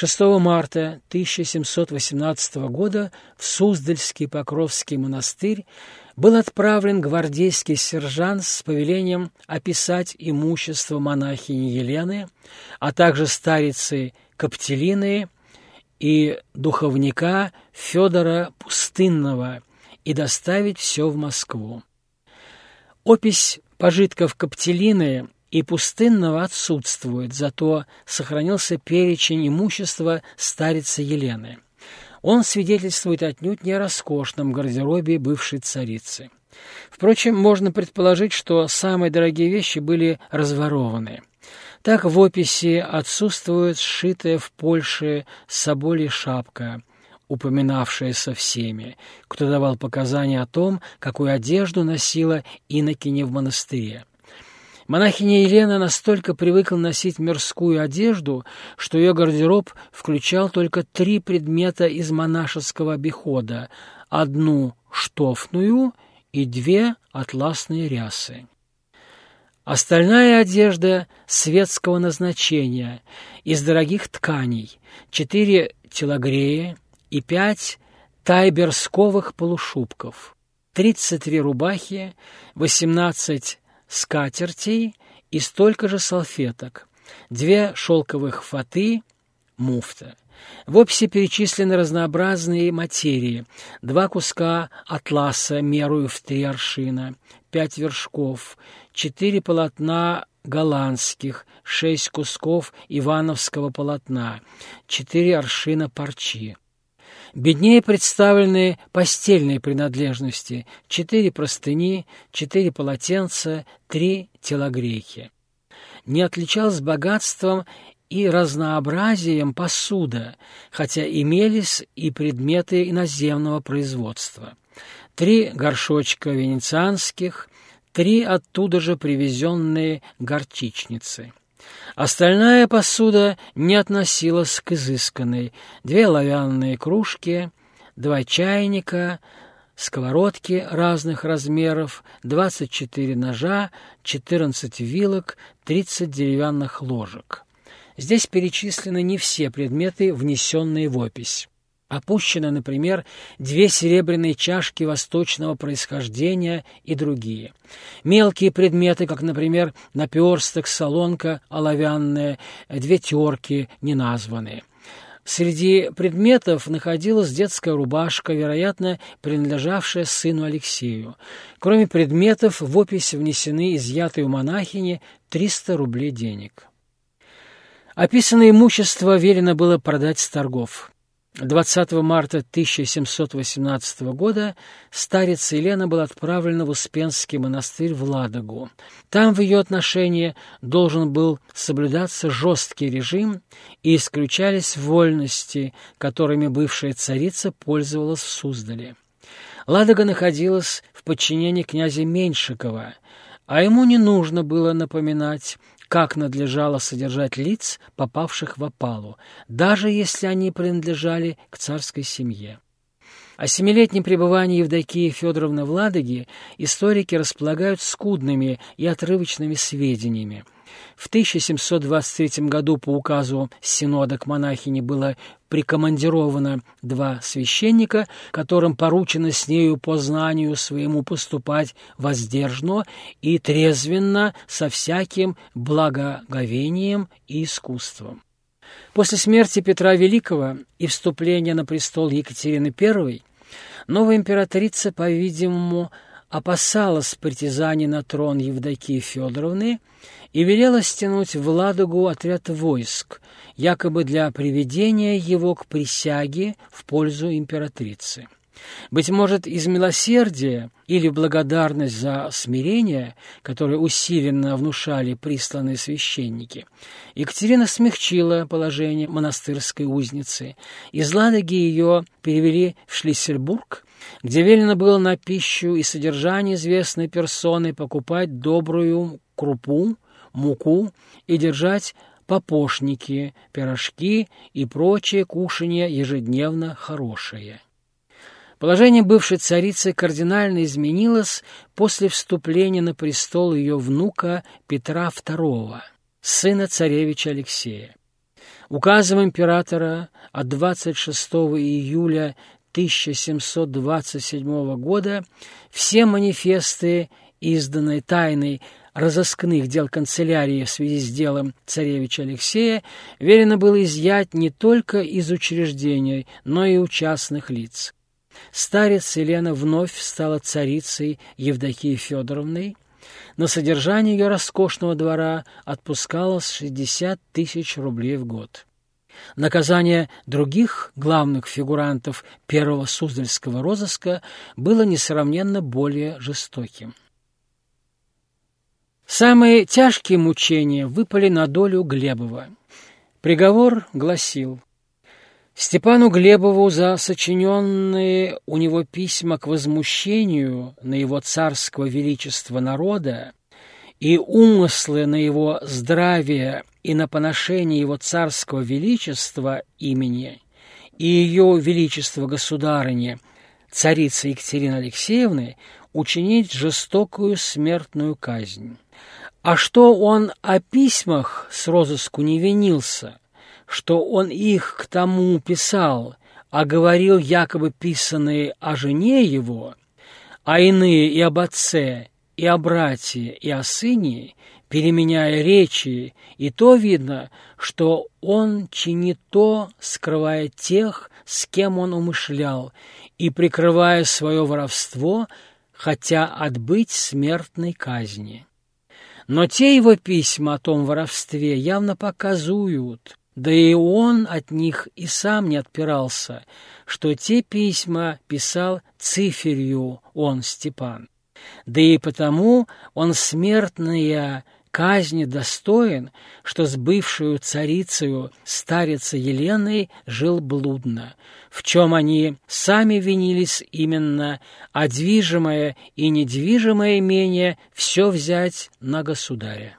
6 марта 1718 года в Суздальский Покровский монастырь был отправлен гвардейский сержант с повелением описать имущество монахини Елены, а также старицы Каптелины и духовника Федора Пустынного и доставить все в Москву. Опись пожитков Каптелины и Пустынного отсутствует, зато сохранился перечень имущества старицы Елены. Он свидетельствует отнюдь не о роскошном гардеробе бывшей царицы. Впрочем, можно предположить, что самые дорогие вещи были разворованы. Так в описи отсутствует сшитая в Польше соболи шапка, упоминавшаяся всеми, кто давал показания о том, какую одежду носила инокиня в монастыре. Монахиня Елена настолько привыкла носить мирскую одежду, что ее гардероб включал только три предмета из монашеского обихода — одну штофную и две атласные рясы. Остальная одежда светского назначения из дорогих тканей, четыре телогрея и пять тайберсковых полушубков, тридцать три рубахи, восемнадцать скатертей и столько же салфеток, две шелковых фаты, муфта. В описи перечислены разнообразные материи. Два куска атласа мерую в три аршина, пять вершков, четыре полотна голландских, шесть кусков ивановского полотна, четыре аршина парчи. Беднее представлены постельные принадлежности – четыре простыни, четыре полотенца, три телогрейки. Не отличалась богатством и разнообразием посуда, хотя имелись и предметы иноземного производства. Три горшочка венецианских, три оттуда же привезенные горчичницы – Остальная посуда не относилась к изысканной. Две оловянные кружки, два чайника, сковородки разных размеров, 24 ножа, 14 вилок, 30 деревянных ложек. Здесь перечислены не все предметы, внесенные в опись. Опущены, например, две серебряные чашки восточного происхождения и другие. Мелкие предметы, как, например, наперсток, солонка оловянная, две терки неназванные. Среди предметов находилась детская рубашка, вероятно, принадлежавшая сыну Алексею. Кроме предметов, в опись внесены изъятые у монахини 300 рублей денег. Описанное имущество велено было продать с торгов. 20 марта 1718 года старица Елена была отправлена в Успенский монастырь в Ладогу. Там в ее отношении должен был соблюдаться жесткий режим и исключались вольности, которыми бывшая царица пользовалась в Суздале. Ладога находилась в подчинении князя Меньшикова, а ему не нужно было напоминать как надлежало содержать лиц, попавших в опалу, даже если они принадлежали к царской семье. О семилетнем пребывании Евдокии Федоровны в Ладоге историки располагают скудными и отрывочными сведениями. В 1723 году по указу Синода к монахине было прикомандировано два священника, которым поручено с нею по знанию своему поступать воздержно и трезвенно со всяким благоговением и искусством. После смерти Петра Великого и вступления на престол Екатерины I новая императрица, по-видимому, опасалась притязаний на трон Евдокии Федоровны и велела стянуть в Ладогу отряд войск, якобы для приведения его к присяге в пользу императрицы. Быть может, из милосердия или благодарность за смирение, которое усиленно внушали присланные священники, Екатерина смягчила положение монастырской узницы. Из Ладоги ее перевели в Шлиссельбург, где велено было на пищу и содержание известной персоны покупать добрую крупу, муку и держать попошники, пирожки и прочее кушанье ежедневно хорошее. Положение бывшей царицы кардинально изменилось после вступления на престол ее внука Петра II, сына царевича Алексея. Указом императора от 26 июля 1727 года все манифесты, изданные тайной разыскных дел канцелярии в связи с делом царевича Алексея, велено было изъять не только из учреждений, но и у частных лиц. Старец Елена вновь стала царицей Евдокией Федоровной. На содержание ее роскошного двора отпускалось 60 тысяч рублей в год. Наказание других главных фигурантов первого Суздальского розыска было несравненно более жестоким. Самые тяжкие мучения выпали на долю Глебова. Приговор гласил Степану Глебову за сочиненные у него письма к возмущению на его царского величества народа и умыслы на его здравие и на поношение его царского величества имени и ее величества государыни, царицы Екатерины Алексеевны, учинить жестокую смертную казнь. А что он о письмах с розыску не винился – что он их к тому писал, а говорил якобы писанные о жене его, а иные и об отце, и о брате, и о сыне, переменяя речи, и то видно, что он чинит то, скрывая тех, с кем он умышлял, и прикрывая свое воровство, хотя отбыть смертной казни. Но те его письма о том воровстве явно показуют, да и он от них и сам не отпирался, что те письма писал циферью он, Степан. Да и потому он смертная казни достоин, что с бывшую царицею старицей Еленой жил блудно, в чем они сами винились именно, а движимое и недвижимое имение все взять на государя.